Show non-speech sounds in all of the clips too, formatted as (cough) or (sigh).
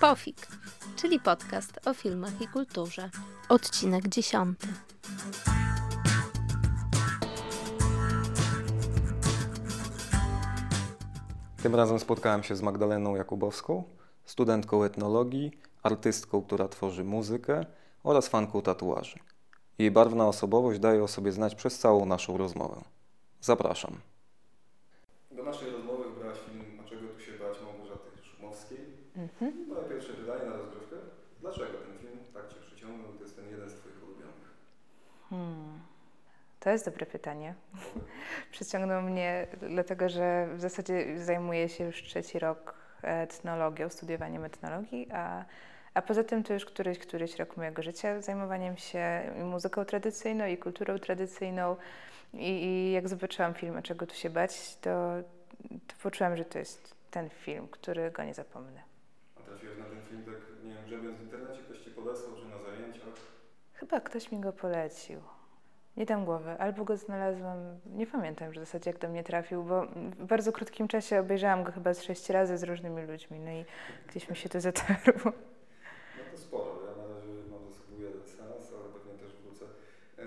Pofik, czyli podcast o filmach i kulturze. Odcinek dziesiąty. Tym razem spotkałem się z Magdaleną Jakubowską, studentką etnologii, artystką, która tworzy muzykę oraz fanką tatuaży. Jej barwna osobowość daje o sobie znać przez całą naszą rozmowę. Zapraszam. Do naszej rozmowy wybrałaś film A czego tu się bać Małgorzaty Szumowskiej. Mhm. Moje pierwsze pytanie na rozgrywkę. Dlaczego ten film tak Cię przyciągnął? To jest ten jeden z Twoich ulubionych. Hmm. To jest dobre pytanie. (laughs) Przyciągnął mnie dlatego, że w zasadzie zajmuję się już trzeci rok etnologią, studiowaniem etnologii, a, a poza tym to już któryś, któryś rok mojego życia zajmowaniem się muzyką tradycyjną i kulturą tradycyjną. I, i jak zobaczyłam film, czego tu się bać, to, to poczułam, że to jest ten film, który go nie zapomnę. A trafiłeś na ten film tak, nie wiem, grzebiąc w internecie, ktoś Ci podesłał, czy na zajęciach? Chyba ktoś mi go polecił. Nie dam głowy, albo go znalazłam, nie pamiętam w zasadzie jak do mnie trafił, bo w bardzo krótkim czasie obejrzałam go chyba z sześć razy z różnymi ludźmi, no i gdzieś mi się to zatarło. No to sporo, ja na razie mam ze sobą jeden seans, ale pewnie też wrócę. E,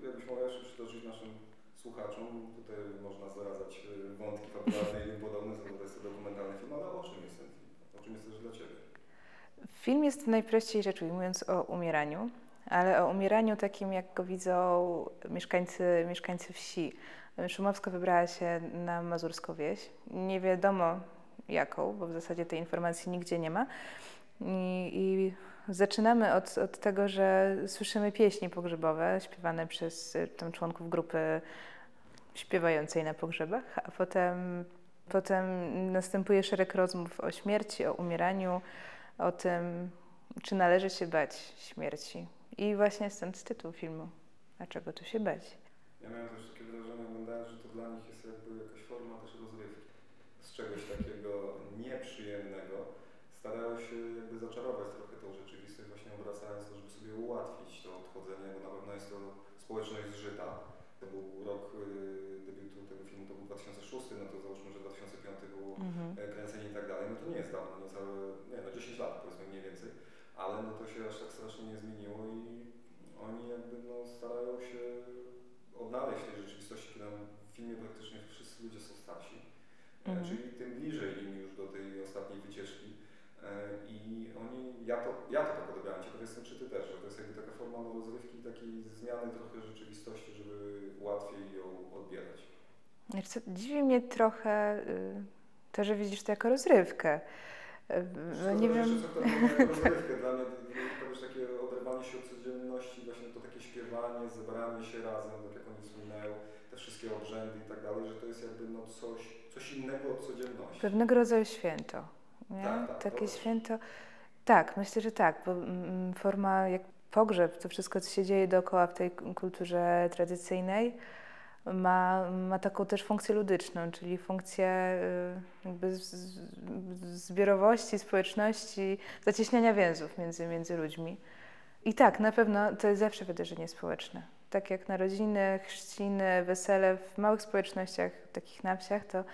to jakbyś mogła jeszcze przytoczyć naszym słuchaczom, tutaj można zaradzać e, wątki fabularne i tym podobne, to jest to dokumentalny film, ale o czym jest ten film? O czym jest też dla Ciebie? Film jest najprościej rzecz ujmując o umieraniu ale o umieraniu takim, jak go widzą mieszkańcy, mieszkańcy wsi. Szumowska wybrała się na mazurską wieś. Nie wiadomo jaką, bo w zasadzie tej informacji nigdzie nie ma. I, i zaczynamy od, od tego, że słyszymy pieśni pogrzebowe śpiewane przez tam członków grupy śpiewającej na pogrzebach, a potem, potem następuje szereg rozmów o śmierci, o umieraniu, o tym, czy należy się bać śmierci, i właśnie stąd tytuł filmu. A czego tu się bać? Ja miałem też takie wrażenie, oglądając, że to dla nich jest jakby jakaś forma też rozrywki. Z czegoś takiego nieprzyjemnego starają się jakby zaczarować trochę tą rzeczywistość, właśnie obracając to, żeby sobie ułatwić to odchodzenie, bo na pewno jest to społeczność zżyta. To był rok y, debiutu tego filmu, to był 2006, no to załóżmy, że 2005 było mhm. E, kręcenie i tak dalej. No to nie jest dawno, niecałe, nie no 10 lat powiedzmy mniej więcej ale no to się aż tak strasznie nie zmieniło i oni jakby no starają się odnaleźć tej rzeczywistości, kiedy w filmie praktycznie wszyscy ludzie są starsi, e, mhm. czyli tym bliżej im już do tej ostatniej wycieczki e, i oni, ja to, ja to tak odebrałem, ciekaw jestem czy Ty też, że to jest jakby taka forma rozrywki, takiej zmiany trochę rzeczywistości, żeby łatwiej ją odbierać. Co, dziwi mnie trochę y, to, że widzisz to jako rozrywkę. No, nie wiem. (laughs) rozrywkę dla mnie to już takie oderwanie się od codzienności, właśnie to takie śpiewanie, zebranie się razem, tak jak oni wspominają, te wszystkie obrzędy i tak dalej, że to jest jakby no coś, coś innego od codzienności. Pewnego rodzaju święto. Nie? Tak, tak, takie święto. Tak, myślę, że tak, bo mm, forma jak pogrzeb, to wszystko, co się dzieje dookoła w tej kulturze tradycyjnej, ma, ma taką też funkcję ludyczną, czyli funkcję y, jakby zbiorowości, społeczności, zacieśniania więzów między, między ludźmi. I tak, na pewno to jest zawsze wydarzenie społeczne. Tak jak narodziny, chrzciny, wesele w małych społecznościach, takich na wsiach, to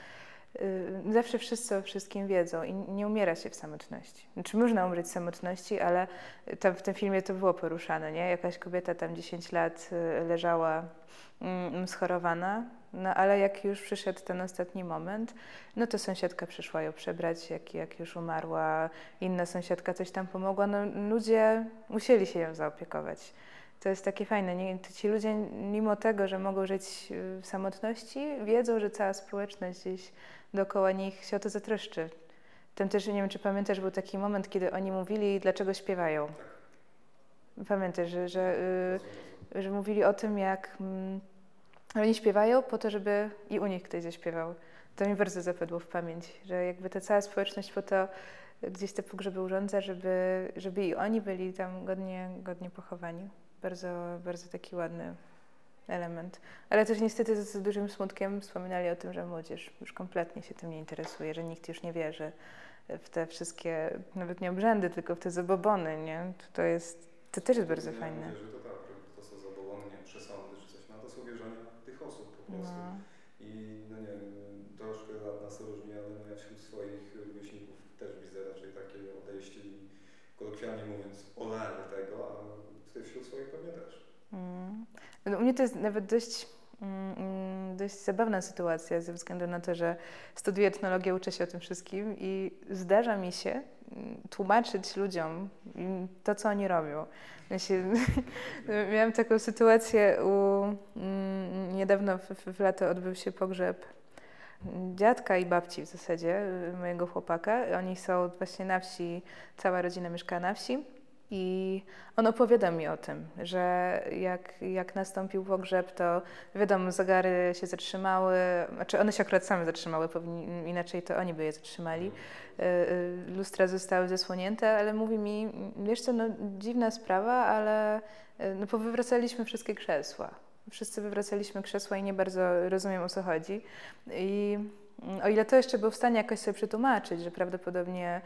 zawsze wszyscy o wszystkim wiedzą i nie umiera się w samotności. Znaczy można umrzeć w samotności, ale tam w tym filmie to było poruszane, nie? Jakaś kobieta tam 10 lat y, leżała mm, schorowana, no ale jak już przyszedł ten ostatni moment, no to sąsiadka przyszła ją przebrać, jak, jak już umarła, inna sąsiadka coś tam pomogła, no ludzie musieli się ją zaopiekować. To jest takie fajne. Nie, ci ludzie, mimo tego, że mogą żyć y, w samotności, wiedzą, że cała społeczność gdzieś dookoła nich się o to zatroszczy. Tam też, nie wiem, czy pamiętasz, był taki moment, kiedy oni mówili, dlaczego śpiewają. Pamiętasz, że, że, yy, że mówili o tym, jak yy, oni śpiewają po to, żeby i u nich ktoś zaśpiewał. To mi bardzo zapadło w pamięć, że jakby ta cała społeczność po to gdzieś te pogrzeby urządza, żeby, żeby i oni byli tam godnie, godnie pochowani. Bardzo, bardzo taki ładny element. Ale też niestety z dużym smutkiem wspominali o tym, że młodzież już kompletnie się tym nie interesuje, że nikt już nie wierzy w te wszystkie, nawet nie obrzędy, tylko w te zabobony, nie? To, jest, to też jest bardzo fajne. Wierzy, to tak, to są zabobony, nie przesądy czy coś, no to są wierzenia tych osób po prostu. No. I no nie wiem, troszkę od nas różni, ale no ja wśród swoich rówieśników też widzę raczej takie odejście i kolokwialnie mówiąc, olali tego, a ty wśród swoich pewnie też. Mm. No, u mnie to jest nawet dość, mm, mm, dość zabawna sytuacja ze względu na to, że studiuję etnologię, uczę się o tym wszystkim i zdarza mi się mm, tłumaczyć ludziom to, co oni robią. Ja się, (laughs) miałam taką sytuację u, niedawno w, w lato odbył się pogrzeb dziadka i babci w zasadzie, mojego chłopaka. Oni są właśnie na wsi, cała rodzina mieszka na wsi. I on opowiada mi o tym, że jak, jak nastąpił pogrzeb, to wiadomo, zegary się zatrzymały, znaczy one się akurat same zatrzymały, powinni, inaczej to oni by je zatrzymali. E, e, lustra zostały zasłonięte, ale mówi mi, wiesz co, no dziwna sprawa, ale e, no, powywracaliśmy wszystkie krzesła. Wszyscy wywracaliśmy krzesła i nie bardzo rozumiem o co chodzi. I o ile to jeszcze był w stanie jakoś sobie przetłumaczyć, że prawdopodobnie,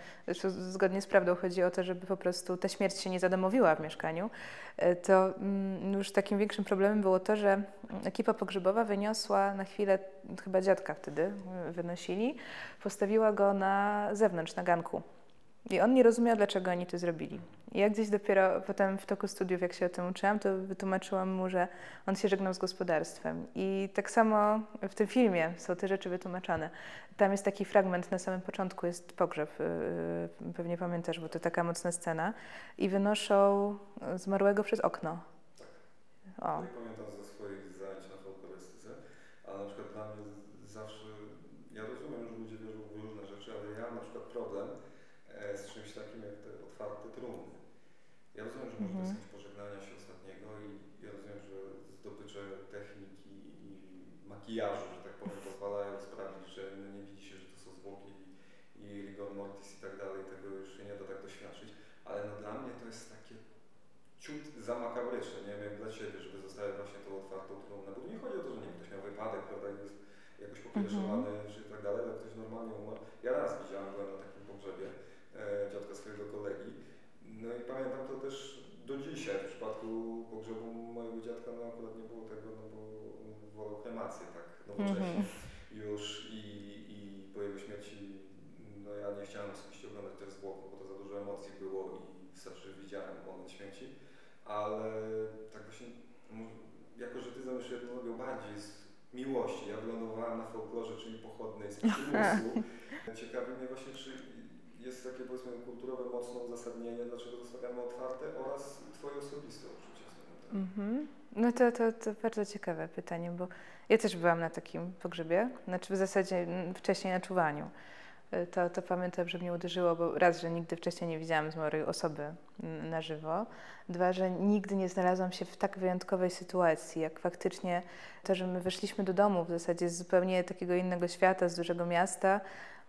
zgodnie z prawdą chodzi o to, żeby po prostu ta śmierć się nie zadomowiła w mieszkaniu, e, to mm, już takim większym problemem było to, że ekipa pogrzebowa wyniosła na chwilę, chyba dziadka wtedy e, wynosili, postawiła go na zewnątrz, na ganku. I on nie rozumiał, dlaczego oni to zrobili. I ja gdzieś dopiero potem w toku studiów, jak się o tym uczyłam, to wytłumaczyłam mu, że on się żegnał z gospodarstwem. I tak samo w tym filmie są te rzeczy wytłumaczone. Tam jest taki fragment na samym początku, jest pogrzeb, yy, pewnie pamiętasz, bo to taka mocna scena. I wynoszą zmarłego przez okno. O. pamiętam ze swoich zajęć na folklorystyce, ale na przykład dla mnie zawsze, ja rozumiem, że ludzie wierzą w różne rzeczy, ale ja mam na przykład problem e, z czymś takim jak te otwarte trumny. Ja rozumiem, że może to jest mhm. chęć pożegnania się ostatniego i ja rozumiem, że zdobycze techniki i makijażu, że tak powiem, pozwalają sprawić, że nie widzi się, że to są zwłoki i, i rigor mortis i tak dalej, tego już się nie da tak doświadczyć, ale no dla mnie to jest takie ciut zamakabryczne, nie wiem jak dla Ciebie, żeby zostawiać właśnie tą otwartą trumnę, bo nie chodzi o to, że nie wiem, ktoś miał wypadek, prawda, jest jakoś pokierzowany, mm -hmm. czy tak dalej, ale ktoś normalnie umarł. Ja raz widziałem, byłem na takim pogrzebie e, dziadka swojego kolegi, no i pamiętam to też do dzisiaj. W przypadku pogrzebu mojego dziadka no akurat nie było tego, no bo wolał kremację tak nowocześnie mm -hmm. już i, i po jego śmierci no ja nie chciałem osobiście oglądać też zwłok, bo to za dużo emocji było i wystarczy, widziałem moment śmierci, ale tak właśnie, jako że Ty zamiast etnologią bardziej z miłości, ja wylądowałem na folklorze, czyli pochodnej z (laughs) przymusu, ciekawi mnie właśnie, czy jest takie powiedzmy kulturowe mocno uzasadnienie, dlaczego zostawiamy Twoje osobiste odczucia z tym. Mhm. No to, to, to bardzo ciekawe pytanie, bo ja też byłam na takim pogrzebie, znaczy w zasadzie wcześniej na czuwaniu. Y, to, to pamiętam, że mnie uderzyło, bo raz, że nigdy wcześniej nie widziałam zmarłej osoby na żywo, dwa, że nigdy nie znalazłam się w tak wyjątkowej sytuacji, jak faktycznie to, że my weszliśmy do domu w zasadzie z zupełnie takiego innego świata, z dużego miasta,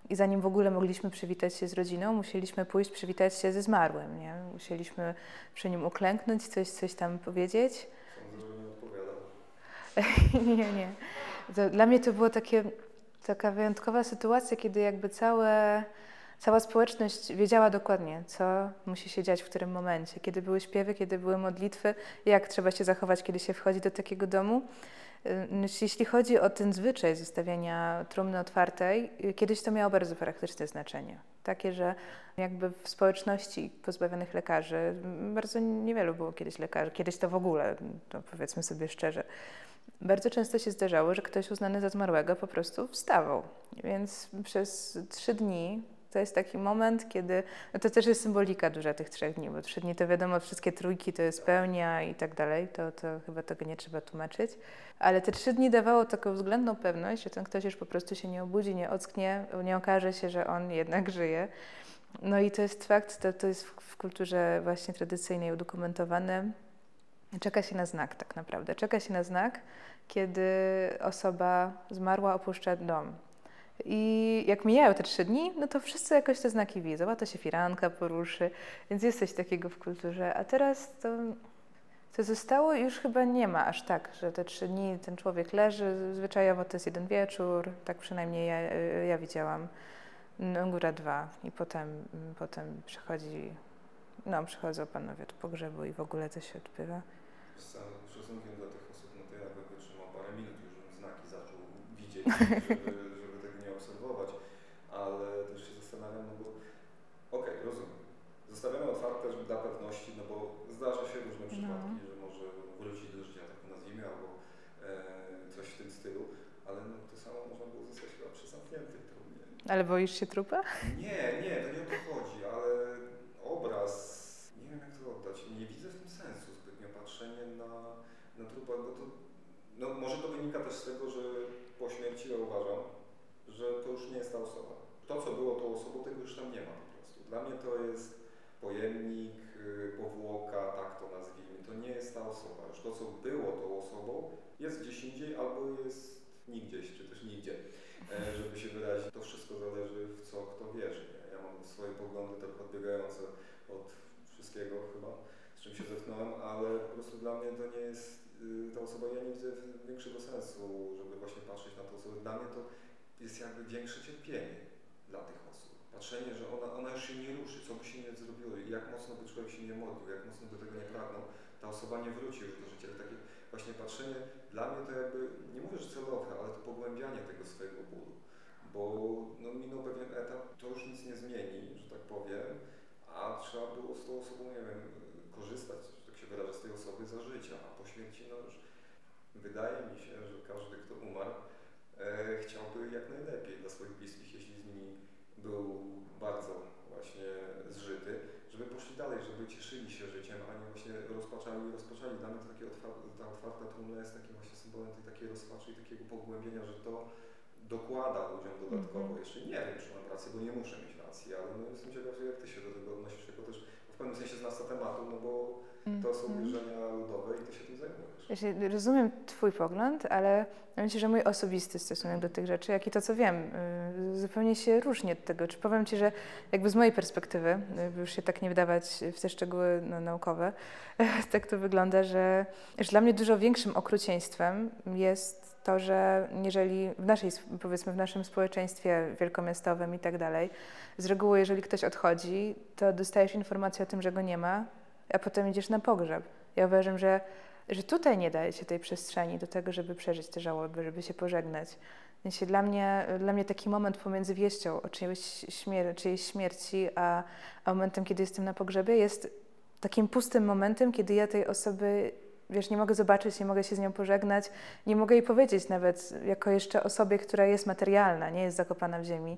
i zanim w ogóle mogliśmy przywitać się z rodziną, musieliśmy pójść przywitać się ze zmarłym. Nie? Musieliśmy przy nim uklęknąć, coś, coś tam powiedzieć. (laughs) nie, nie. To dla mnie to takie, taka wyjątkowa sytuacja, kiedy jakby całe, cała społeczność wiedziała dokładnie, co musi się dziać w którym momencie. Kiedy były śpiewy, kiedy były modlitwy, jak trzeba się zachować, kiedy się wchodzi do takiego domu. Jeśli chodzi o ten zwyczaj zostawiania trumny otwartej, y, kiedyś to miało bardzo praktyczne znaczenie. Takie, że jakby w społeczności pozbawionych lekarzy, bardzo niewielu było kiedyś lekarzy, kiedyś to w ogóle, to powiedzmy sobie szczerze, bardzo często się zdarzało, że ktoś uznany za zmarłego po prostu wstawał. Więc przez trzy dni to jest taki moment, kiedy, no to też jest symbolika duża tych trzech dni, bo trzy dni to wiadomo, wszystkie trójki to jest pełnia i tak dalej, to, to chyba tego nie trzeba tłumaczyć. Ale te trzy dni dawało taką względną pewność, że ten ktoś już po prostu się nie obudzi, nie ocknie, nie okaże się, że on jednak żyje. No i to jest fakt, to, to jest w, w kulturze właśnie tradycyjnej udokumentowane. Czeka się na znak tak naprawdę. Czeka się na znak, kiedy osoba zmarła opuszcza dom. I jak mijają te trzy dni, no to wszyscy jakoś te znaki widzą, a to się firanka poruszy, więc jest coś takiego w kulturze. A teraz to, to zostało już chyba nie ma aż tak, że te trzy dni ten człowiek leży, zwyczajowo to jest jeden wieczór, tak przynajmniej ja, ja widziałam, no, góra dwa i potem, potem przychodzi, no przychodzą panowie do pogrzebu i w ogóle to się odbywa. Z całym szacunkiem dla tych osób, no to ja bym wytrzymał parę minut już, znaki zaczął widzieć, (laughs) żeby ale też się zastanawiam, no bo okej, okay, rozumiem. zostawiamy otwarte żeby dla pewności, no bo zdarza się różne przypadki, no. że może wrócić do życia, tak to nazwijmy, albo e, coś w tym stylu, ale no, to samo można było zostać chyba przy zamkniętej trumnie. Ale boisz się trupa? Nie, nie, to nie o to chodzi, ale obraz, nie wiem jak to oddać, nie widzę w tym sensu zbytnio patrzenie na, na trupa, bo to, no może to wynika też z tego, że po śmierci ja uważam, że to już nie jest ta osoba. To, co było tą osobą, tego już tam nie ma po prostu. Dla mnie to jest pojemnik, y, powłoka, tak to nazwijmy. To nie jest ta osoba. Już to, co było tą osobą, jest gdzieś indziej albo jest nigdzieś, czy też nigdzie, e, żeby się wyrazić. To wszystko zależy w co kto wierzy. Ja mam swoje poglądy trochę odbiegające od wszystkiego chyba, z czym się zetknąłem, ale po prostu dla mnie to nie jest y, ta osoba, ja nie widzę większego sensu, żeby właśnie patrzeć na to osobę. Dla mnie to jest jakby większe cierpienie dla tych osób. Patrzenie, że ona, ona już się nie ruszy, co by się nie zrobiło, jak mocno by człowiek się nie modlił, jak mocno do tego nie pragnął, ta osoba nie wróci już do życia. Takie właśnie patrzenie, dla mnie to jakby, nie mówię, że celowe, ale to pogłębianie tego swojego bólu. Bo no, minął pewien etap, to już nic nie zmieni, że tak powiem, a trzeba było z tą osobą, nie wiem, korzystać, że tak się wyraża, z tej osoby za życia, a po śmierci no już wydaje mi się, że każdy, kto umarł, e, chciałby jak najlepiej dla swoich bliskich, jeśli z nimi był bardzo właśnie zżyty, żeby poszli dalej, żeby cieszyli się życiem, a nie właśnie rozpaczali i rozpaczali. Dla mnie to takie otwarte, ta otwarta trumna jest takim właśnie symbolem tej takiej rozpaczy i takiego pogłębienia, że to dokłada ludziom dodatkowo. -hmm. Jeszcze nie wiem, czy mam rację, bo nie muszę mieć racji, ale no jestem ciekaw, jak Ty się do tego odnosisz, jako też w pewnym sensie znawca tematu, no bo to są mhm. wierzenia ludowe i Ty się tym zajmujesz. Ja rozumiem Twój pogląd, ale myślę, że mój osobisty stosunek do tych rzeczy, jak i to, co wiem, y, zupełnie się różni od tego. Czy powiem Ci, że jakby z mojej perspektywy, by już się tak nie wdawać w te szczegóły no, naukowe, (laughs) tak to wygląda, że, że dla mnie dużo większym okrucieństwem jest to, że jeżeli w naszej, powiedzmy w naszym społeczeństwie wielkomiastowym i tak dalej, z reguły jeżeli ktoś odchodzi, to dostajesz informację o tym, że go nie ma, a potem idziesz na pogrzeb. Ja uważam, że, że tutaj nie daje się tej przestrzeni do tego, żeby przeżyć te żałoby, żeby się pożegnać. Więc dla mnie, dla mnie taki moment pomiędzy wieścią o czyjejś, śmier czyjejś śmierci, a, a momentem, kiedy jestem na pogrzebie, jest takim pustym momentem, kiedy ja tej osoby wiesz, nie mogę zobaczyć, nie mogę się z nią pożegnać, nie mogę jej powiedzieć nawet jako jeszcze osobie, która jest materialna, nie jest zakopana w ziemi.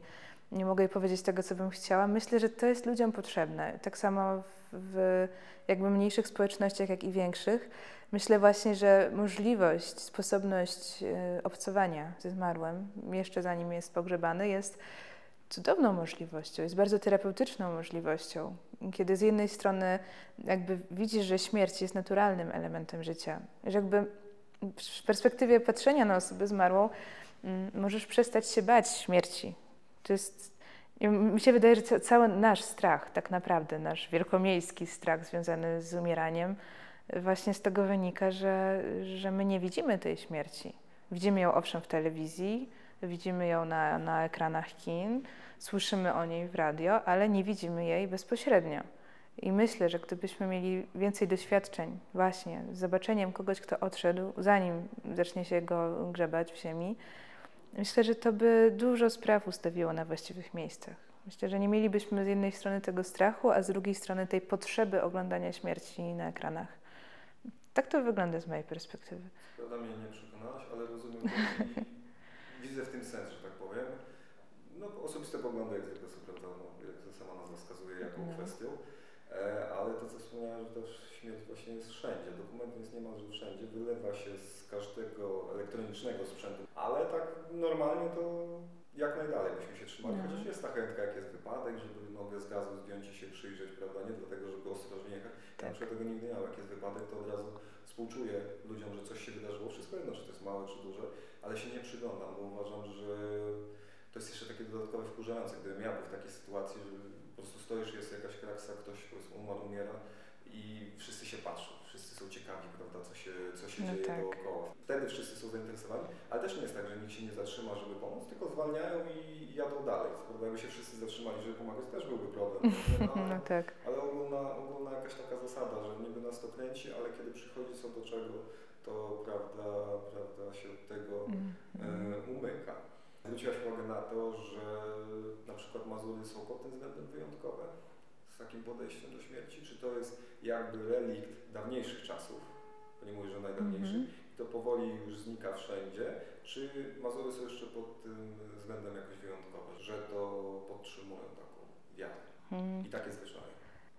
Nie mogę jej powiedzieć tego, co bym chciała. Myślę, że to jest ludziom potrzebne. Tak samo w jakby mniejszych społecznościach, jak i większych. Myślę właśnie, że możliwość, sposobność e, obcowania ze zmarłym, jeszcze zanim jest pogrzebany, jest cudowną możliwością, jest bardzo terapeutyczną możliwością, kiedy z jednej strony jakby widzisz, że śmierć jest naturalnym elementem życia, że jakby w perspektywie patrzenia na osobę zmarłą mm, możesz przestać się bać śmierci. To jest, mi się wydaje, że cały nasz strach, tak naprawdę, nasz wielkomiejski strach związany z umieraniem, właśnie z tego wynika, że, że my nie widzimy tej śmierci. Widzimy ją owszem w telewizji, widzimy ją na, na ekranach kin, słyszymy o niej w radio, ale nie widzimy jej bezpośrednio. I myślę, że gdybyśmy mieli więcej doświadczeń właśnie z zobaczeniem kogoś, kto odszedł, zanim zacznie się go grzebać w ziemi, myślę, że to by dużo spraw ustawiło na właściwych miejscach. Myślę, że nie mielibyśmy z jednej strony tego strachu, a z drugiej strony tej potrzeby oglądania śmierci na ekranach. Tak to wygląda z mojej perspektywy. Prawda mnie nie przekonałaś, ale rozumiem, widzę w tym sens, że tak powiem. No, osobiste poglądy, jak zwykle są prawda, no, jak sama nazwa wskazuje, jaką no. kwestią. E, ale to, co wspomniałem, że też śmierć właśnie jest wszędzie. Dokument jest niemalże wszędzie, wylewa się z każdego elektronicznego sprzętu, ale tak normalnie to jak najdalej byśmy się trzymali, no. chociaż jest ta chętka, jak jest wypadek, żeby nogę z gazu zdjąć i się przyjrzeć, prawda, nie dlatego, żeby ostrożnie jechać. Tak. Ja na tego nigdy nie miałem, jak jest wypadek, to od razu współczuję ludziom, że coś się wydarzyło, wszystko jedno, czy to jest małe, czy duże, ale się nie przyglądam, bo uważam, że to jest jeszcze takie dodatkowe wkurzające, gdybym ja był w takiej sytuacji, że po prostu stoisz, jest jakaś kraksa, ktoś powiedzmy umarł, umiera i wszyscy się patrzą, wszyscy są ciekawi, prawda, co się, co się no dzieje tak. dookoła. Wtedy wszyscy są zainteresowani, ale też nie jest tak, że nikt się nie zatrzyma, żeby pomóc, tylko zwalniają i jadą dalej. Prawda, jakby się wszyscy zatrzymali, żeby pomagać, też byłby problem. (laughs) No, ale, no tak. ale ogólna, ogólna jakaś taka zasada, że niby nas to kręci, ale kiedy przychodzi co do czego, to prawda, prawda się od tego mm e, umyka. Zwróciłaś uwagę na to, że na przykład Mazury są pod tym względem wyjątkowe z takim podejściem do śmierci? Czy to jest jakby relikt dawniejszych czasów, bo nie mówię, że najdawniejszych, mm -hmm. to powoli już znika wszędzie, czy Mazury są jeszcze pod tym względem jakoś wyjątkowe, że to podtrzymują taką wiarę mm. i takie zwyczaje?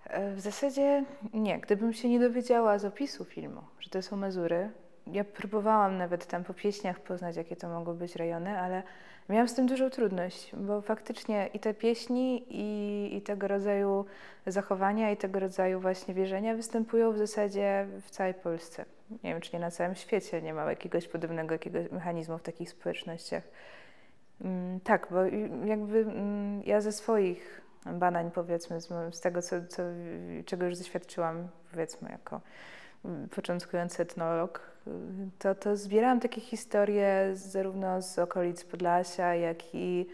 E, w zasadzie nie. Gdybym się nie dowiedziała z opisu filmu, że to są Mazury, ja próbowałam nawet tam po pieśniach poznać, jakie to mogą być rejony, ale miałam z tym dużą trudność, bo faktycznie i te pieśni, i, i tego rodzaju zachowania, i tego rodzaju właśnie wierzenia występują w zasadzie w całej Polsce. Nie wiem, czy nie na całym świecie nie ma jakiegoś podobnego jakiegoś mechanizmu w takich społecznościach. Mm, tak, bo jakby mm, ja ze swoich badań, powiedzmy, z, z tego, co, co, czego już doświadczyłam, powiedzmy, jako początkujący etnolog, to, to zbierałam takie historie zarówno z okolic Podlasia, jak i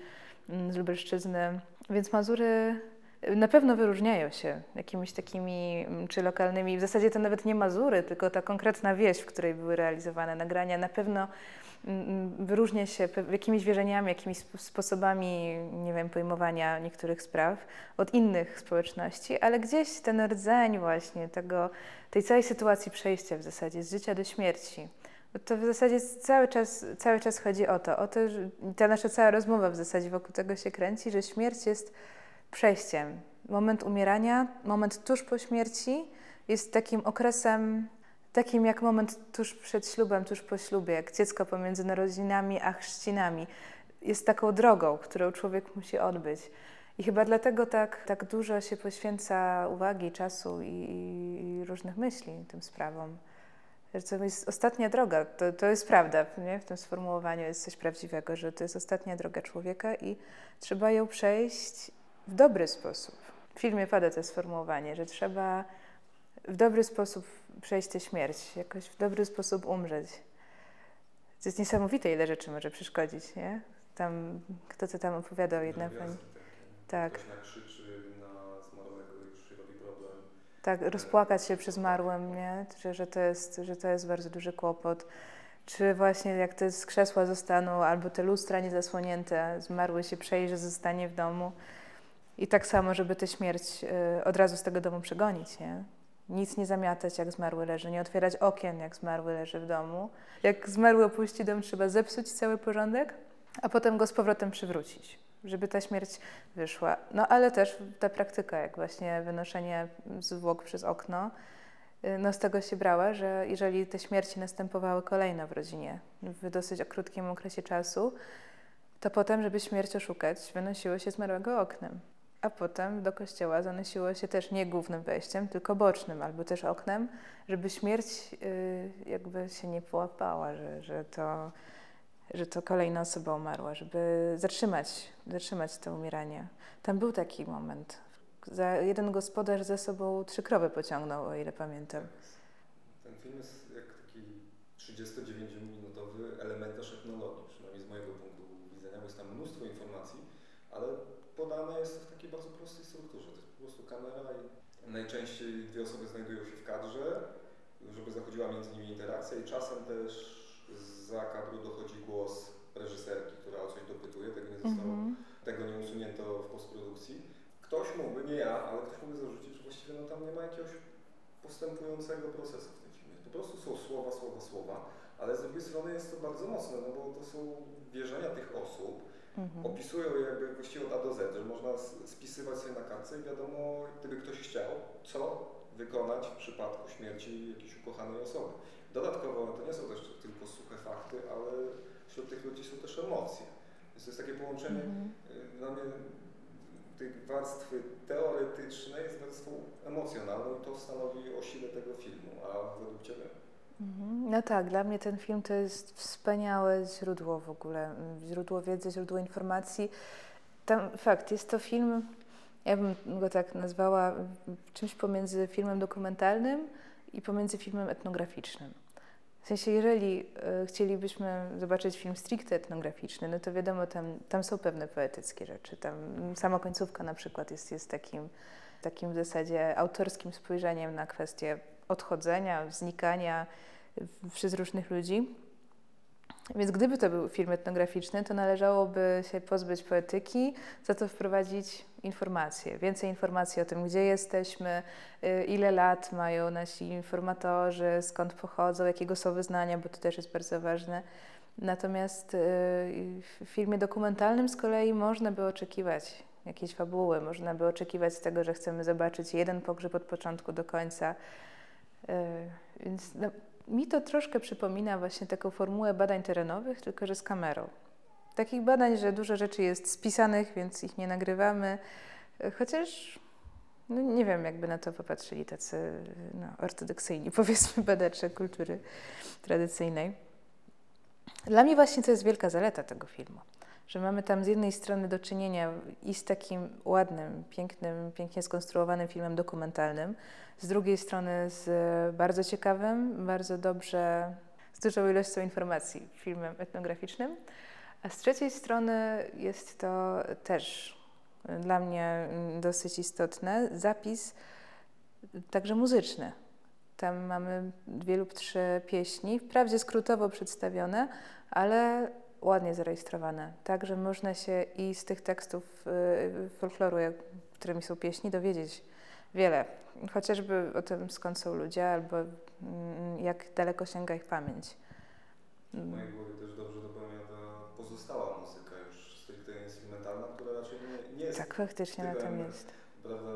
mm, z Lubelszczyzny. Więc Mazury na pewno wyróżniają się jakimiś takimi mm, czy lokalnymi, w zasadzie to nawet nie Mazury, tylko ta konkretna wieś, w której były realizowane nagrania, na pewno mm, wyróżnia się jakimiś wierzeniami, jakimiś sposobami, nie wiem, pojmowania niektórych spraw od innych społeczności, ale gdzieś ten rdzeń właśnie tego tej całej sytuacji przejścia w zasadzie z życia do śmierci. To w zasadzie cały czas, cały czas chodzi o to, o to, że ta nasza cała rozmowa w zasadzie wokół tego się kręci, że śmierć jest przejściem. Moment umierania, moment tuż po śmierci jest takim okresem, takim jak moment tuż przed ślubem, tuż po ślubie, jak dziecko pomiędzy narodzinami a chrzcinami. Jest taką drogą, którą człowiek musi odbyć. I chyba dlatego tak, tak dużo się poświęca uwagi, czasu i, i różnych myśli tym sprawom. To jest ostatnia droga, to, to jest prawda, nie? w tym sformułowaniu jest coś prawdziwego, że to jest ostatnia droga człowieka i trzeba ją przejść w dobry sposób. W filmie pada to sformułowanie, że trzeba w dobry sposób przejść tę śmierć, jakoś w dobry sposób umrzeć. To jest niesamowite, ile rzeczy może przeszkodzić, nie? Tam, kto to tam opowiadał, jedna pani. Tak. Ktoś nakrzyczy na zmarłego i już się robi problem. Tak, rozpłakać się przy zmarłym, nie? Że, że, to jest, że to jest bardzo duży kłopot. Czy właśnie jak te z krzesła zostaną, albo te lustra niezasłonięte, zmarły się przejrzy, zostanie w domu. I tak samo, żeby tę śmierć y, od razu z tego domu przegonić, nie? Nic nie zamiatać, jak zmarły leży, nie otwierać okien, jak zmarły leży w domu. Jak zmarły opuści dom, trzeba zepsuć cały porządek, a potem go z powrotem przywrócić żeby ta śmierć wyszła. No ale też ta praktyka, jak właśnie wynoszenie zwłok przez okno, y, no z tego się brała, że jeżeli te śmierci następowały kolejno w rodzinie w dosyć krótkim okresie czasu, to potem, żeby śmierć oszukać, wynosiło się zmarłego oknem. A potem do kościoła zanosiło się też nie głównym wejściem, tylko bocznym albo też oknem, żeby śmierć yy, jakby się nie połapała, że, że to że to kolejna osoba umarła, żeby zatrzymać, zatrzymać to umieranie. Tam był taki moment. Jeden gospodarz ze sobą trzy krowy pociągnął, o ile pamiętam. Ten film jest jak taki 39-minutowy elementarz etnologii, przynajmniej z mojego punktu widzenia, bo jest tam mnóstwo informacji, ale podane jest w takiej bardzo prostej strukturze. To jest po prostu kamera i najczęściej dwie osoby znajdują się w kadrze, żeby zachodziła między nimi interakcja i czasem też za kadru dochodzi głos reżyserki, która o coś dopytuje, tego nie zostało, mm -hmm. tego nie usunięto w postprodukcji. Ktoś mógłby, nie ja, ale ktoś mógłby zarzucić, że właściwie no, tam nie ma jakiegoś postępującego procesu w tym filmie. Po prostu są słowa, słowa, słowa, ale z drugiej strony jest to bardzo mocne, no bo to są wierzenia tych osób, -hmm. opisują je jakby właściwie od A do Z, że można spisywać sobie na kartce i wiadomo, gdyby ktoś chciał, co wykonać w przypadku śmierci jakiejś ukochanej osoby. Dodatkowo to nie są też tylko suche fakty, ale wśród tych ludzi są też emocje. Więc to jest takie połączenie mm -hmm. dla mnie tej warstwy teoretycznej z warstwą emocjonalną i to stanowi o sile tego filmu. A według Ciebie? Mhm. No tak, dla mnie ten film to jest wspaniałe źródło w ogóle, źródło wiedzy, źródło informacji. Tam fakt, jest to film, ja bym go tak nazwała, czymś pomiędzy filmem dokumentalnym i pomiędzy filmem etnograficznym. W sensie, jeżeli y, chcielibyśmy zobaczyć film stricte etnograficzny, no to wiadomo, tam, tam są pewne poetyckie rzeczy. Tam sama końcówka na przykład jest, jest takim, takim w zasadzie autorskim spojrzeniem na kwestię odchodzenia, znikania przez różnych ludzi. Więc gdyby to był film etnograficzny, to należałoby się pozbyć poetyki, za to wprowadzić informacje. Więcej informacji o tym, gdzie jesteśmy, y, ile lat mają nasi informatorzy, skąd pochodzą, jakiego są wyznania, bo to też jest bardzo ważne. Natomiast y, w filmie dokumentalnym z kolei można by oczekiwać jakiejś fabuły, można by oczekiwać tego, że chcemy zobaczyć jeden pogrzeb od początku do końca. Y, więc no, mi to troszkę przypomina właśnie taką formułę badań terenowych, tylko że z kamerą. Takich badań, że dużo rzeczy jest spisanych, więc ich nie nagrywamy, chociaż no nie wiem, jakby na to popatrzyli tacy no, ortodoksyjni, (laughs) powiedzmy, badacze kultury tradycyjnej. Dla mnie właśnie to jest wielka zaleta tego filmu, że mamy tam z jednej strony do czynienia i z takim ładnym, pięknym, pięknie skonstruowanym filmem dokumentalnym, z drugiej strony z bardzo ciekawym, bardzo dobrze, z dużą ilością informacji filmem etnograficznym, a z trzeciej strony jest to też dla mnie dosyć istotne zapis także muzyczny. Tam mamy dwie lub trzy pieśni, wprawdzie skrótowo przedstawione, ale ładnie zarejestrowane. Tak, że można się i z tych tekstów y, folkloru, którymi są pieśni, dowiedzieć wiele. Chociażby o tym, skąd są ludzie, albo mm, jak daleko sięga ich pamięć. W mojej głowie też dobrze dopełnia ta pozostała muzyka już stricte instrumentalna, która raczej nie, nie jest... Tak, faktycznie na tym jest. Prawda,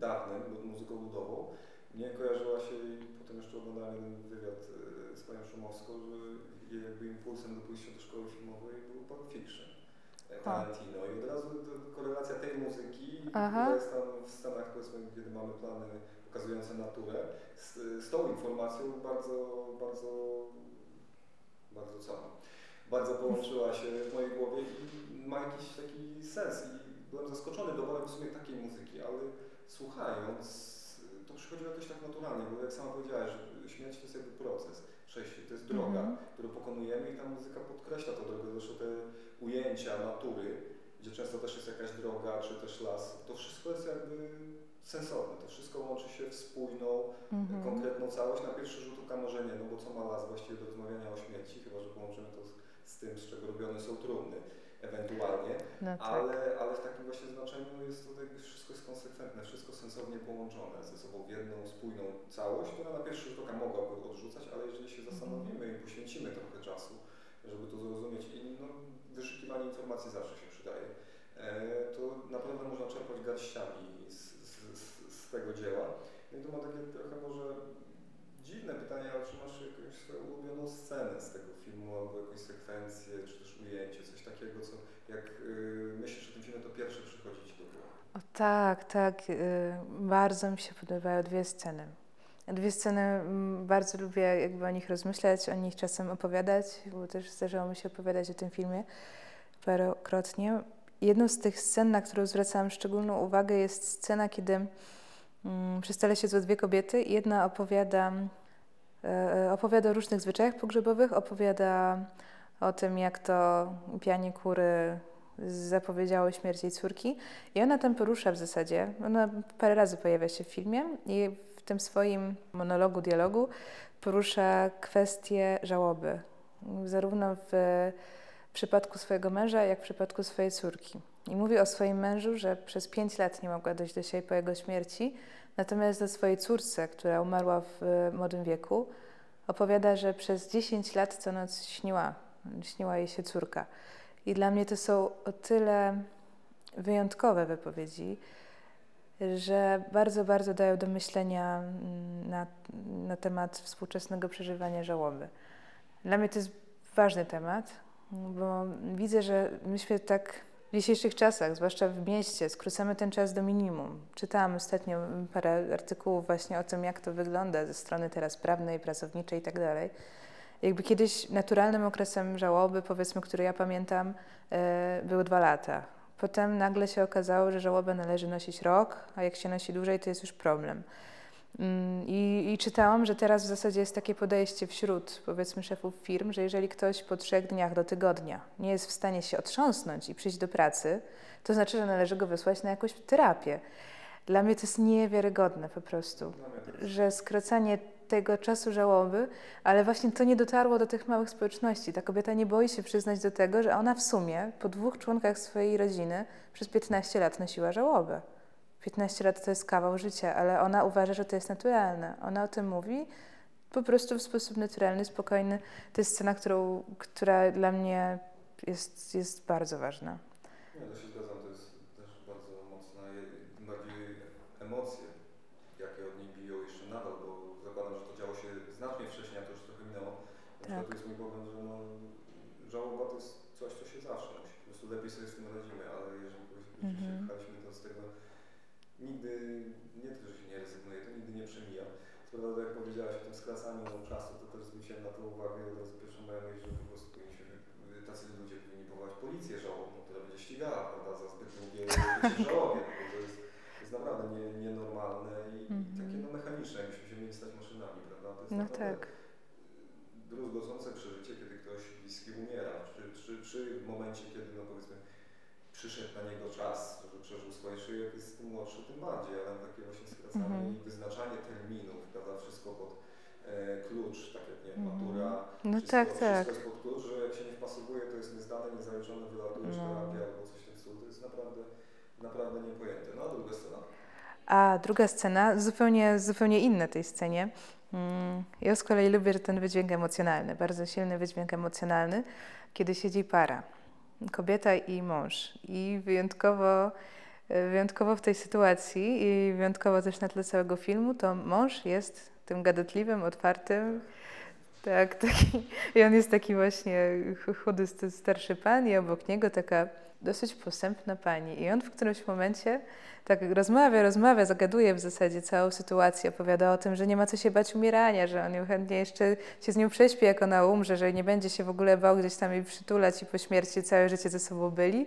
dawnym, muzyką ludową. Mnie kojarzyła się i potem jeszcze oglądałem jeden wywiad e, z panią Szumowską, że jej jakby impulsem do pójścia do szkoły filmowej był Pulp Fiction. E, Tarantino i od razu korelacja tej muzyki, Aha. która jest tam w Stanach, powiedzmy, kiedy mamy plany pokazujące naturę, z, z tą informacją bardzo, bardzo, bardzo co? Bardzo połączyła się w mojej głowie i ma jakiś taki sens. I byłem zaskoczony doborem w sumie takiej muzyki, ale słuchając to przychodziło jakoś tak naturalnie, bo jak sama powiedziałaś, śmierć to jest jakby proces, przejście, to jest droga, mm -hmm. którą pokonujemy i ta muzyka podkreśla tę drogę, zresztą te ujęcia natury, gdzie często też jest jakaś droga, czy też las, to wszystko jest jakby sensowne, to wszystko łączy się w spójną, -hmm. konkretną całość. Na pierwszy rzut oka może nie, no bo co ma las właściwie do rozmawiania o śmierci, chyba że połączymy to z, z tym, z czego robione są trumny ewentualnie, no tak. ale, ale w takim właśnie znaczeniu jest to jakby wszystko jest konsekwentne, wszystko sensownie połączone ze sobą w jedną spójną całość, która na pierwszy rzut oka mogłaby odrzucać, ale jeżeli się zastanowimy i poświęcimy trochę czasu, żeby to zrozumieć i no, wyszukiwanie informacji zawsze się przydaje, e, to naprawdę można czerpać garściami z, z, z, tego dzieła. No i to ma takie trochę może dziwne pytanie, ale czy masz jakąś swoją ulubioną scenę z tego filmu, albo jakąś sekwencję, czy też ujęcie, coś takiego, co jak yy, myślisz o tym filmie, to pierwsze przychodzi Ci do głowy? O, tak, tak. Yy, bardzo mi się podobają dwie sceny. Dwie sceny mm, bardzo lubię jakby o nich rozmyślać, o nich czasem opowiadać, bo też zdarzało mi się opowiadać o tym filmie parokrotnie. Jedną z tych scen, na którą zwracałam szczególną uwagę, jest scena, kiedy mm, przy stole siedzą dwie kobiety. Jedna opowiada, e, opowiada o różnych zwyczajach pogrzebowych, opowiada o tym, jak to pianie kury zapowiedziało śmierć jej córki. I ona tam porusza w zasadzie, ona parę razy pojawia się w filmie i tym swoim monologu, dialogu porusza kwestię żałoby. Zarówno w przypadku swojego męża, jak w przypadku swojej córki. I mówi o swoim mężu, że przez pięć lat nie mogła dojść do siebie po jego śmierci, natomiast do swojej córce, która umarła w młodym wieku, opowiada, że przez 10 lat co noc śniła śniła jej się córka. I dla mnie to są o tyle wyjątkowe wypowiedzi, że bardzo, bardzo dają do myślenia mm, na, na temat współczesnego przeżywania żałoby. Dla mnie to jest ważny temat, bo widzę, że myśmy tak w dzisiejszych czasach, zwłaszcza w mieście, skrócamy ten czas do minimum. Czytałam ostatnio parę artykułów właśnie o tym, jak to wygląda ze strony teraz prawnej, pracowniczej i tak dalej jakby kiedyś naturalnym okresem żałoby, powiedzmy, który ja pamiętam, e, były dwa lata. Potem nagle się okazało, że żałobę należy nosić rok, a jak się nosi dłużej, to jest już problem. Mm, I, I, czytałam, że teraz w zasadzie jest takie podejście wśród, powiedzmy, szefów firm, że jeżeli ktoś po trzech dniach do tygodnia nie jest w stanie się otrząsnąć i przyjść do pracy, to znaczy, że należy go wysłać na jakąś terapię. Dla mnie to jest niewiarygodne po prostu, że skracanie tego czasu żałoby, ale właśnie to nie dotarło do tych małych społeczności. Ta kobieta nie boi się przyznać do tego, że ona w sumie po dwóch członkach swojej rodziny przez 15 lat nosiła żałobę. 15 lat to jest kawał życia, ale ona uważa, że to jest naturalne. Ona o tym mówi po prostu w sposób naturalny, spokojny. To jest scena, którą, która dla mnie jest, jest bardzo ważna to się zgadzam, to jest też bardzo mocna, tym bardziej emocje, jakie od niej biją jeszcze nadal, bo zakładam, że to działo się znacznie wcześniej, a to już trochę minęło. Na tak. to jest mój pogląd, że no, żałoba to jest coś, co się zawsze musi. Po prostu lepiej sobie z tym radzimy, ale jeżeli mm -hmm. to z tego nigdy, nie to, że się nie rezygnuje, to nigdy nie przemija. Co prawda, jak powiedziałaś o tym skracaniu czasu, to też zwróciłem na to uwagę, od razu pierwszą moją myśl, że po prostu powinniśmy, tacy ludzie powinni powołać policję żałobną, która będzie ścigała, prawda, za zbyt długie żałobie, no bo to jest, to jest naprawdę nie, nienormalne i, mm -hmm. takie no, mechaniczne, jakbyśmy się mieli stać maszynami, prawda? To jest no tak. druzgocące przeżycie, kiedy ktoś bliski umiera, czy, czy, czy w momencie, kiedy no powiedzmy przyszedł na niego czas, że przeżył swoje szyje, jak jest tym młodszy, tym bardziej, ale takie właśnie skracanie mm -hmm. i wyznaczanie terminów, prawda, wszystko pod e, klucz, tak jak nie, mm -hmm. matura, no wszystko, tak, wszystko tak. jest pod klucz, że jak się nie wpasowuje, to jest niezdane, niezaliczone, wylatujesz no. terapia albo coś w tym stylu, to jest naprawdę, naprawdę niepojęte. No a druga scena? A druga scena, zupełnie, zupełnie inna tej scenie. Mm, ja z kolei lubię ten wydźwięk emocjonalny, bardzo silny wydźwięk emocjonalny, kiedy siedzi para kobieta i mąż. I wyjątkowo, wyjątkowo w tej sytuacji i wyjątkowo też na tle całego filmu, to mąż jest tym gadatliwym, otwartym, tak, (laughs) taki, i on jest taki właśnie chudy, starszy pan i obok niego taka dosyć posępna pani. I on w którymś momencie tak rozmawia, rozmawia, zagaduje w zasadzie całą sytuację, opowiada o tym, że nie ma co się bać umierania, że on ją chętnie jeszcze się z nią prześpi, jak ona umrze, że nie będzie się w ogóle bał gdzieś tam jej przytulać i po śmierci całe życie ze sobą byli.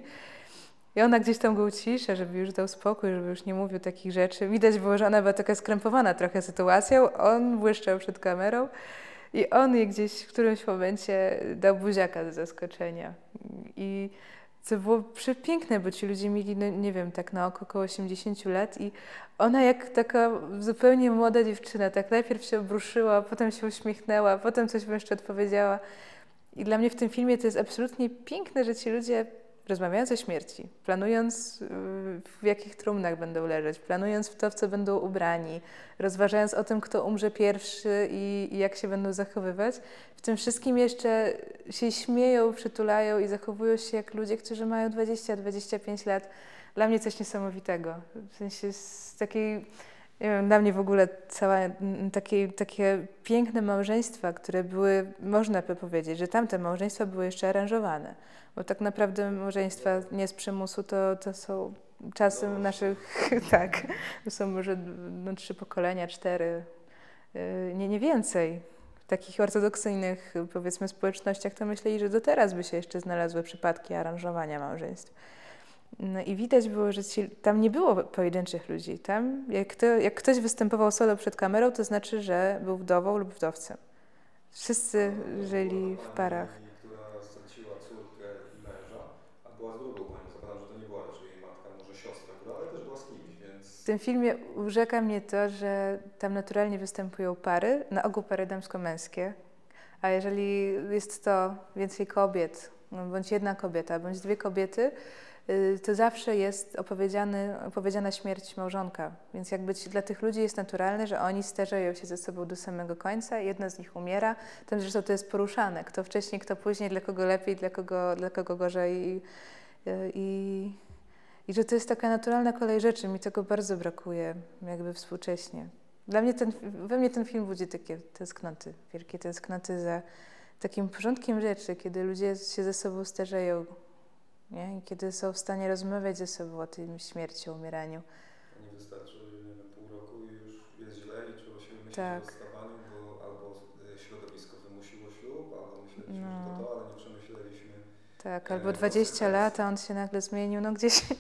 I ona gdzieś tam go ucisza, żeby już dał spokój, żeby już nie mówił takich rzeczy. Widać było, że ona była taka skrępowana trochę sytuacją. On błyszczał przed kamerą i on jej gdzieś w którymś momencie dał buziaka do zaskoczenia. I co było przepiękne, bo ci ludzie mieli, no, nie wiem, tak na oko około 80 lat i ona jak taka zupełnie młoda dziewczyna, tak najpierw się obruszyła, potem się uśmiechnęła, potem coś jeszcze odpowiedziała. I dla mnie w tym filmie to jest absolutnie piękne, że ci ludzie rozmawiając o śmierci, planując y, w jakich trumnach będą leżeć, planując w to, w co będą ubrani, rozważając o tym, kto umrze pierwszy i, i, jak się będą zachowywać, w tym wszystkim jeszcze się śmieją, przytulają i zachowują się jak ludzie, którzy mają 20-25 lat. Dla mnie coś niesamowitego. W sensie z takiej, nie wiem, dla mnie w ogóle całe takie, takie piękne małżeństwa, które były, można by powiedzieć, że tamte małżeństwa były jeszcze aranżowane bo tak naprawdę małżeństwa nie z przymusu to, to są czasy no. naszych, (laughs) tak, to są może no, trzy pokolenia, cztery, y, nie, nie więcej. W takich ortodoksyjnych, powiedzmy, społecznościach to myśleli, że do teraz by się jeszcze znalazły przypadki aranżowania małżeństw. No i widać było, że ci, tam nie było pojedynczych ludzi. Tam, jak, to, jak ktoś występował solo przed kamerą, to znaczy, że był wdową lub wdowcem. Wszyscy żyli w parach. W tym filmie urzeka mnie to, że tam naturalnie występują pary, na ogół pary damsko-męskie, a jeżeli jest to więcej kobiet, no, bądź jedna kobieta, bądź dwie kobiety, to zawsze jest opowiedziana śmierć małżonka. Więc jakby dla tych ludzi jest naturalne, że oni starzeją się ze sobą do samego końca, jedna z nich umiera. Tam zresztą to jest poruszane, kto wcześniej, kto później, dla kogo lepiej, dla kogo, dla kogo gorzej. I, i i że to jest taka naturalna kolej rzeczy. Mi tego bardzo brakuje, jakby współcześnie. Dla mnie ten, we mnie ten film budzi takie tęsknoty, wielkie tęsknoty za takim porządkiem rzeczy, kiedy ludzie się ze sobą starzeją, nie? I kiedy są w stanie rozmawiać ze sobą o tym śmierci, o umieraniu. Nie wystarczy, nie wiem, pół roku i już jest źle i trzeba się myśleć tak. o rozstawaniu, bo albo środowisko wymusiło ślub, albo myśleliśmy, no. że to to, ale nie przemyśleliśmy tak, albo 20 lat, a on się nagle zmienił, no gdzieś... No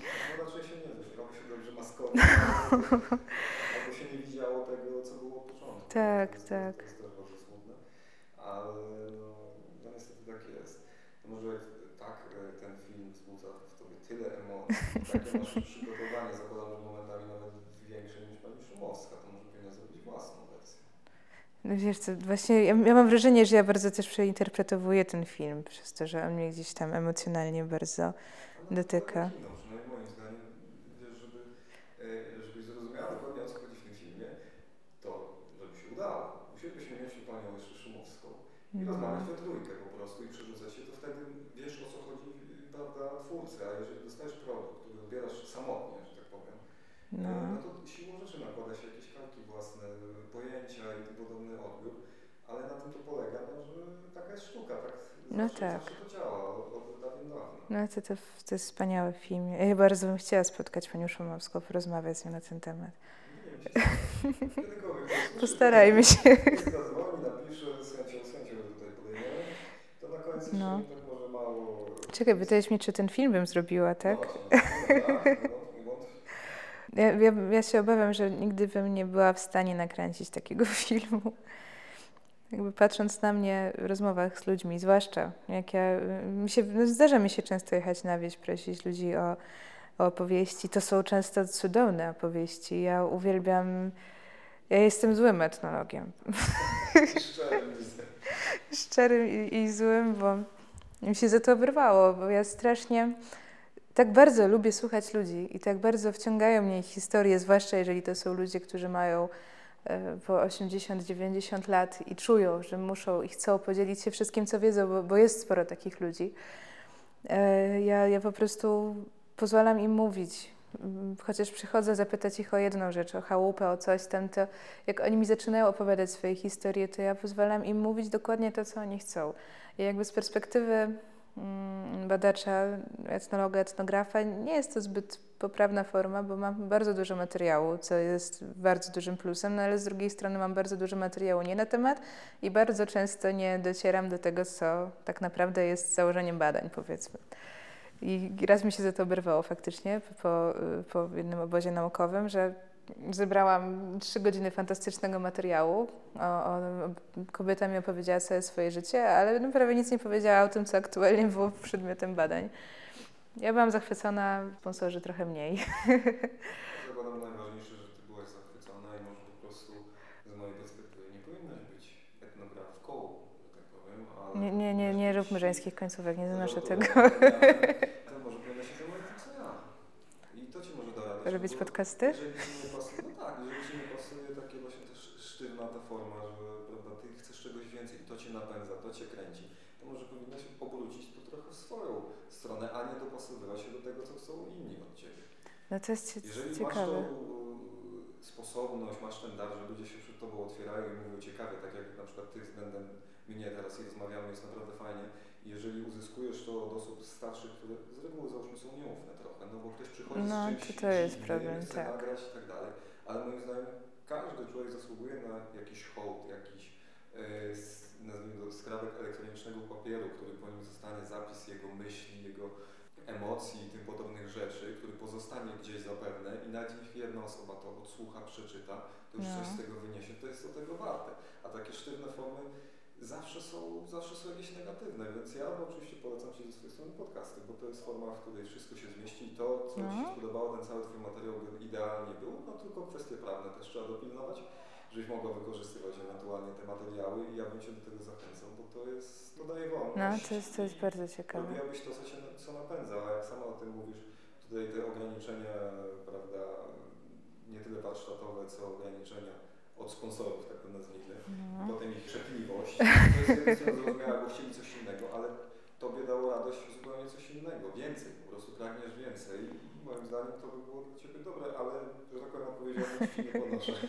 raczej się nie wiesz, albo się dobrze maskował, (laughs) albo się nie widziało tego, co było od początku. Tak, tak. To jest też bardzo smutne, ale no, no niestety tak jest. To może tak e, ten film wzbudza w tobie tyle emocji, takie przygotowanie, zakładam, że momentami nawet większe niż pani Szumowska, to może powinna zrobić własną wersję. No wiesz co, właśnie ja, ja, mam wrażenie, że ja bardzo też przeinterpretowuję ten film, przez to, że on mnie gdzieś tam emocjonalnie bardzo dotyka. i no. rozmawiać we trójkę po prostu i przerzucać się, to wtedy wiesz o co chodzi, prawda, twórcy, a jeżeli dostajesz produkt, który odbierasz samotnie, że tak powiem, no, e, no to siłą rzeczy nakłada się jakieś karty własne, pojęcia i tym podobny odbiór, ale na tym to polega, no, że taka jest sztuka, tak no zawsze, tak. zawsze to działa od, od dawien dawna. No to, to, to jest wspaniały film. Ja bardzo bym chciała spotkać Panią Szumowską, porozmawiać z nią na ten temat. Nie wiem, Postarajmy się. Zadzwoni, napisze, z chęcią no. tak może mało... Czekaj, pytałeś mnie, czy ten film bym zrobiła, tak? No, tak ja, ja, ja się obawiam, że nigdy bym nie była w stanie nakręcić takiego (laughs) filmu. Jakby patrząc na mnie w rozmowach z ludźmi, zwłaszcza jak ja, mi się, no zdarza mi się często jechać na wieś, prosić ludzi o, o opowieści. To są często cudowne opowieści. Ja uwielbiam, ja jestem złym etnologiem. (laughs) szczerym i, i złym, bo mi się za to wyrwało, bo ja strasznie tak bardzo lubię słuchać ludzi i tak bardzo wciągają mnie ich historie, zwłaszcza jeżeli to są ludzie, którzy mają e, po 80-90 lat i czują, że muszą i chcą podzielić się wszystkim, co wiedzą, bo, bo jest sporo takich ludzi. E, ja, ja po prostu pozwalam im mówić, chociaż przychodzę zapytać ich o jedną rzecz, o chałupę, o coś tam, to jak oni mi zaczynają opowiadać swoje historie, to ja pozwalam im mówić dokładnie to, co oni chcą. I jakby z perspektywy mm, badacza, etnologa, etnografa nie jest to zbyt poprawna forma, bo mam bardzo dużo materiału, co jest bardzo dużym plusem, no ale z drugiej strony mam bardzo dużo materiału nie na temat i bardzo często nie docieram do tego, co tak naprawdę jest założeniem badań, powiedzmy. I raz mi się za to oberwało faktycznie po, po jednym obozie naukowym, że zebrałam trzy godziny fantastycznego materiału. O, o, kobieta mi opowiedziała całe swoje życie, ale no prawie nic nie powiedziała o tym, co aktualnie było przedmiotem badań. Ja byłam zachwycona, sponsorzy trochę mniej. Chyba najważniejsze, że ty byłaś zachwycona i może po prostu z mojej perspektywy nie powinnaś być etnografką, że tak powiem. Ale nie, nie, nie, nie róbmy żeńskich końcówek, nie zanoszę tego. (laughs) robić podcasty? Jeżeli ci nie pasuje, no tak, jeżeli ci nie pasuje takie właśnie też sztywna ta forma, że prawda, ty chcesz czegoś więcej i to cię to może powinnaś obrócić to trochę w swoją stronę, a nie dopasowywać się do tego, co chcą inni od ciebie. No to jest Jeżeli ciekawe. masz tą y, sposobność, masz ten dar, że ludzie się przed tobą otwierają i mówią ciekawie, tak jak na przykład ty względem mnie teraz i rozmawiamy, jest naprawdę fajnie. Jeżeli uzyskujesz to od osób starszych, które z reguły załóżmy są nieufne trochę, no bo ktoś przychodzi no, z czymś to, to jest problem, chce tak. nagrać i tak dalej, ale moim zdaniem każdy człowiek zasługuje na jakiś hołd, jakiś e, nazwijmy to skrawek elektronicznego papieru, który po nim zostanie zapis jego myśli, jego emocji i tym podobnych rzeczy, który pozostanie gdzieś zapewne i nawet niech jedna osoba to odsłucha, przeczyta, to już no. coś z tego wyniesie, to jest do tego warte. A takie sztywne formy zawsze są, zawsze są jakieś negatywne, więc ja oczywiście polecam Ci ze swojej strony podcasty, bo to jest forma, w której wszystko się zmieści i to, co no. Ci się spodobało, ten cały Twój materiał by idealnie był, no tylko kwestie prawne też trzeba dopilnować, żebyś mogła wykorzystywać ewentualnie te materiały i ja bym Cię do tego zachęcał, bo to jest, to daje wolność. No, to jest, to jest bardzo ciekawe. Robiłabyś to, co, się, co napędza, a jak sama o tym mówisz, tutaj te ograniczenia, prawda, nie tyle warsztatowe, co ograniczenia od sponsorów, tak to nazwijmy. Mhm. Potem ich krzepliwość. To jest zrozumiałe, bo chcieli coś innego, ale Tobie dało radość zupełnie coś innego, więcej, po prostu pragniesz więcej i moim zdaniem to by było dla Ciebie dobre, ale że tak powiem odpowiedzialności nie ponoszę. (laughs)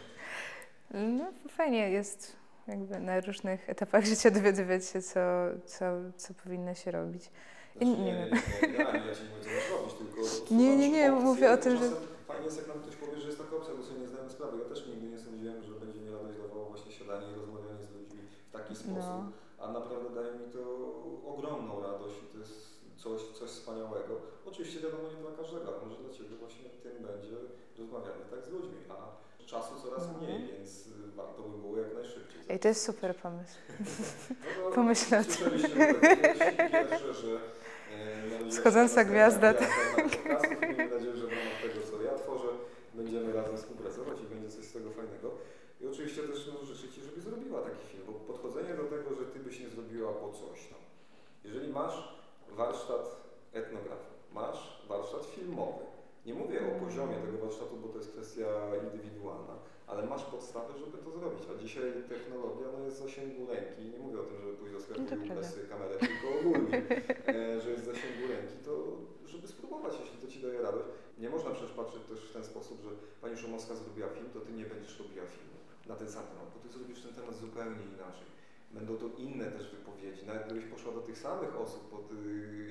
No fajnie jest jakby na różnych etapach (laughs) życia dowiadywać się, co, co, co powinno się robić. Znaczy, nie, nie, nie, nie, ja Ci mówię, co robić, tylko nie, nie, nie, mówię o tym, że... Fajnie jest, jak nam ktoś powie, że jest taka opcja, bo sobie nie zdałem sprawy. Ja też nigdy nie sądziłem, że będzie mi radość dawało właśnie siadanie i rozmawianie z ludźmi w taki sposób, no. a naprawdę daje mi to ogromną radość i to jest coś, coś wspaniałego. Oczywiście wiadomo nie dla każdego, może dla Ciebie właśnie tym będzie rozmawianie tak z ludźmi, a czasu coraz no. mniej, więc warto by było jak najszybciej. I to jest super pomysł. no, no, nad (laughs) tym. Że e, Schodząca gwiazda. gwiazda Miejmy nadzieję, że w ramach tego, co ja tworzę, będziemy razem współpracować i będzie coś z tego fajnego. I oczywiście też no, życzę Ci, żebyś zrobiła taki film, bo podchodzenie do tego, że Ty byś nie zrobiła po coś. No. Jeżeli masz warsztat etnografa, masz warsztat filmowy, nie mówię o poziomie tego warsztatu, bo to jest kwestia indywidualna, ale masz podstawę, żeby to zrobić. A dzisiaj technologia no, jest w zasięgu ręki. Nie mówię o tym, żeby pójść do sklepu no i ubrać kamerę, tylko ogólnie, e, że jest w zasięgu ręki, to żeby spróbować, jeśli to Ci daje radość. Nie można przecież patrzeć też w ten sposób, że Pani Szumowska zrobiła film, to Ty nie będziesz robiła filmu na ten sam temat, bo Ty zrobisz ten temat zupełnie inaczej. Będą to inne też wypowiedzi. Nawet gdybyś poszła do tych samych osób, pod,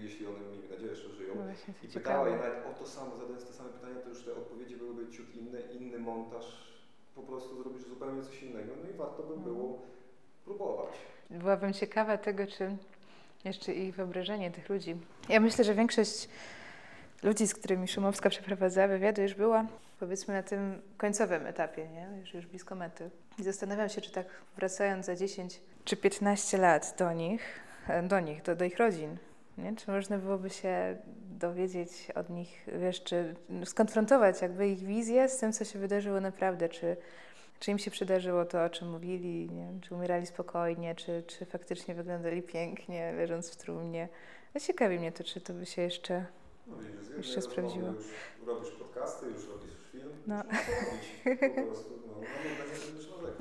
jeśli one, miejmy nadzieję, że żyją, no i pytała je nawet o to samo, zadając te same pytania, to już te odpowiedzi byłyby ciut inne, inny montaż, po prostu zrobisz zupełnie coś innego. No i warto by było mhm. próbować. Byłabym ciekawa tego, czy jeszcze ich wyobrażenie tych ludzi. Ja myślę, że większość ludzi, z którymi Szumowska przeprowadzała wywiady, już była powiedzmy na tym końcowym etapie, nie? Już, już blisko mety. I zastanawiam się, czy tak wracając za 10 czy 15 lat do nich, do nich, do, do ich rodzin, nie? Czy można byłoby się dowiedzieć od nich, wiesz, czy skonfrontować jakby ich wizję z tym, co się wydarzyło naprawdę, czy, czy im się przydarzyło to, o czym mówili, nie? czy umierali spokojnie, czy, czy faktycznie wyglądali pięknie, leżąc w trumnie. No ciekawi mnie to, czy to by się jeszcze, no, widzisz, jeszcze sprawdziło. Już robisz podcasty, już robisz film, no. już po prostu, no,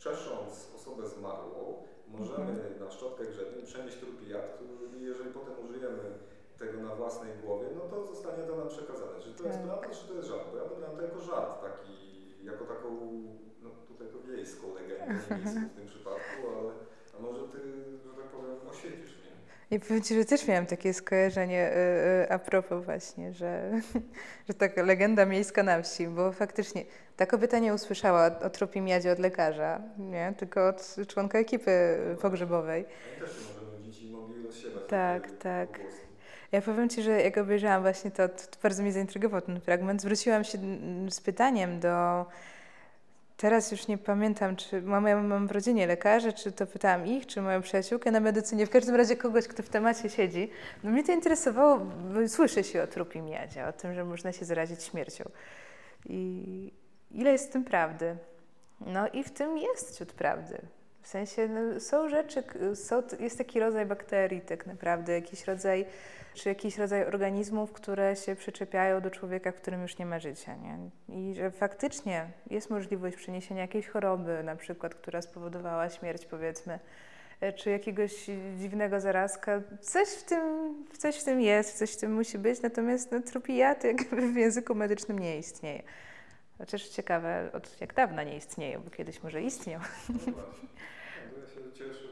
czesząc osobę zmarłą, możemy mhm. na szczotkę grzewnię przenieść trupijat, i jeżeli potem użyjemy tego na własnej głowie, no to zostanie to nam przekazane. Czy to tak. jest prawda, czy to jest żart? Bo ja odebrałem to jako żart taki, jako taką, no tutaj to wiejską legendę, (laughs) miejską w tym przypadku, ale a może ty, że tak powiem, oświecisz i powiem Ci, że też miałam takie skojarzenie y, y, a propos właśnie, że, (laughs) że taka legenda miejska na wsi, bo faktycznie ta kobieta nie usłyszała o, o tropimiadzie od lekarza, nie? tylko od członka ekipy pogrzebowej. Ja też dzieci mogli rozsiewać. Tak, tak. Ja powiem Ci, że jak obejrzałam właśnie to, to bardzo mnie zaintrygował ten fragment, zwróciłam się z pytaniem do Teraz już nie pamiętam, czy mam, ja mam w rodzinie lekarzy, czy to pytałam ich, czy moją przyjaciółkę na medycynie, w każdym razie kogoś, kto w temacie siedzi. No mnie to interesowało, słyszy się o trupim jadzie, o tym, że można się zarazić śmiercią. I ile jest w tym prawdy? No i w tym jest ciut prawdy. W sensie no, są rzeczy, są, jest taki rodzaj bakterii tak naprawdę, jakiś rodzaj czy jakiś rodzaj organizmów, które się przyczepiają do człowieka, w którym już nie ma życia. Nie? I że faktycznie jest możliwość przeniesienia jakiejś choroby, na przykład, która spowodowała śmierć, powiedzmy, e, czy jakiegoś dziwnego zarazka. Coś w tym, coś w tym jest, coś w tym musi być, natomiast no, tropijat jakby w języku medycznym nie istnieje. Chociaż ciekawe, od jak dawna nie istnieje, bo kiedyś może istniał. No właśnie. (laughs) Ja się cieszę,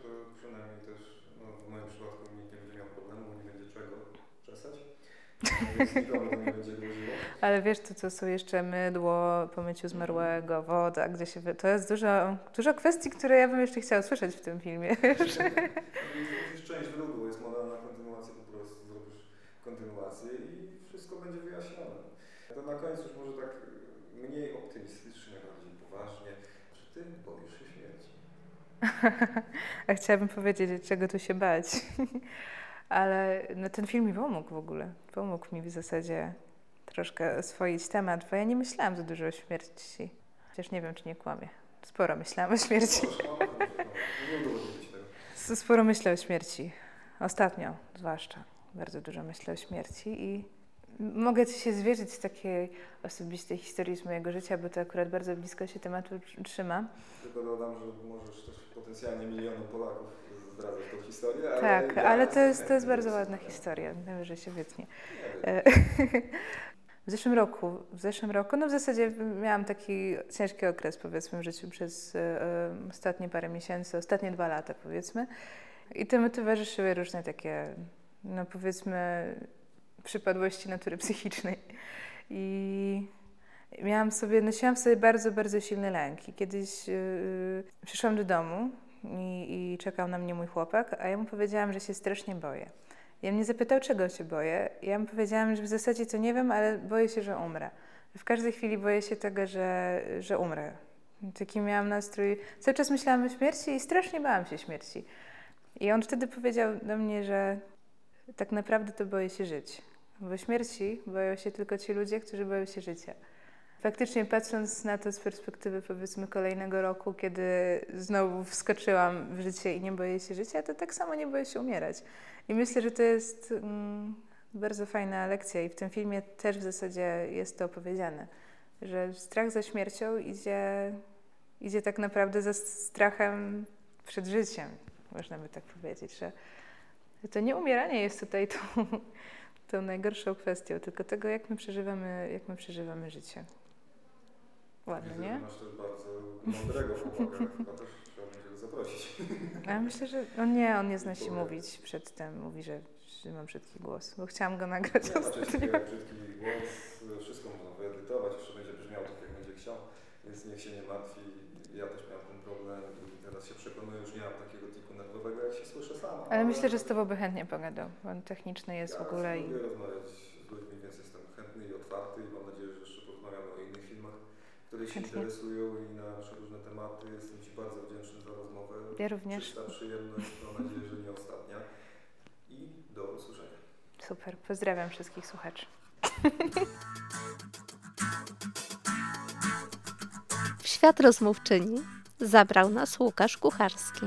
Ale wiesz, to co są jeszcze mydło, po myciu zmarłego, woda, gdzie się... To jest dużo, dużo kwestii, które ja bym jeszcze chciała słyszeć w tym filmie. (laughs) Jest część drugu, jest moda na kontynuację, po prostu zrobisz kontynuację i wszystko będzie wyjaśnione. To na końcu już może tak mniej optymistycznie, bardziej poważnie. Czy ty boisz się śmierci? (laughs) A chciałabym powiedzieć, czego tu się bać. (laughs) Ale no, ten film mi pomógł w ogóle. Pomógł mi w zasadzie troszkę oswoić temat, bo ja nie myślałam za dużo o śmierci. Chociaż nie wiem, czy nie kłamię. Sporo myślałam o śmierci. (laughs) Sporo myślę o śmierci. Ostatnio zwłaszcza. Bardzo dużo myślę o śmierci i mogę Ci się zwierzyć z takiej osobistej historii z mojego życia, bo to akurat bardzo blisko się tematu trzyma. Tylko dodam, że możesz też potencjalnie miliony Polaków zdradzać tą historię. Ale tak, ja ale to jest, to jest bardzo ładna historia, najwyżej się wytnie. E, (laughs) w zeszłym roku, w zeszłym roku, no w zasadzie miałam taki ciężki okres powiedzmy w życiu przez e, ostatnie parę miesięcy, ostatnie dwa lata powiedzmy. I temu towarzyszyły różne takie, no powiedzmy, przypadłości natury psychicznej. I miałam sobie, nosiłam sobie bardzo, bardzo silny lęk. I kiedyś yy, przyszłam do domu i, i czekał na mnie mój chłopak, a ja mu powiedziałam, że się strasznie boję. Ja mnie zapytał, czego się boję. Ja mu powiedziałam, że w zasadzie to nie wiem, ale boję się, że umrę. W każdej chwili boję się tego, że, że umrę. Taki miałam nastrój. Cały czas myślałam o śmierci i strasznie bałam się śmierci. I on wtedy powiedział do mnie, że tak naprawdę to boję się żyć. Bo śmierci boją się tylko ci ludzie, którzy boją się życia. Faktycznie patrząc na to z perspektywy powiedzmy kolejnego roku, kiedy znowu wskoczyłam w życie i nie boję się życia, to tak samo nie boję się umierać. I myślę, że to jest mm, bardzo fajna lekcja i w tym filmie też w zasadzie jest to opowiedziane, że strach za śmiercią idzie, idzie tak naprawdę za strachem przed życiem, można by tak powiedzieć, że to nie umieranie jest tutaj tą, tą najgorszą kwestią, tylko tego, jak my przeżywamy, jak my przeżywamy życie. Ładnie, Widzę, nie? Masz też bardzo mądrego chłopaka, chyba też trzeba będzie zaprosić. A ja myślę, że on nie, on nie zna się mówić przedtem. Mówi, że, że mam brzydki głos, bo chciałam go nagrać Nie, ostatnio. brzydki głos, wszystko można wyedytować, jeszcze będzie brzmiał tak jak będzie chciał, więc niech się nie martwi. Ja też miałem ten problem i teraz się przekonuję, już nie mam takiego tiku nerwowego, jak się słyszę sama. Ale myślę, że z tobą by chętnie pogadał, bo on techniczny jest ja w ogóle i lubię rozmawiać z ludźmi, więc jestem chętny i otwarty i mam nadzieję, że jeszcze porozmawiamy o innych filmach, które się Chętnie. interesują i na różne tematy. Jestem Ci bardzo wdzięczny za rozmowę. ja również. Czysta przyjemność, mam nadzieję, że nie ostatnia. I do usłyszenia. Super. Pozdrawiam wszystkich słuchaczy. W świat rozmówczyni zabrał nas Łukasz Kucharski.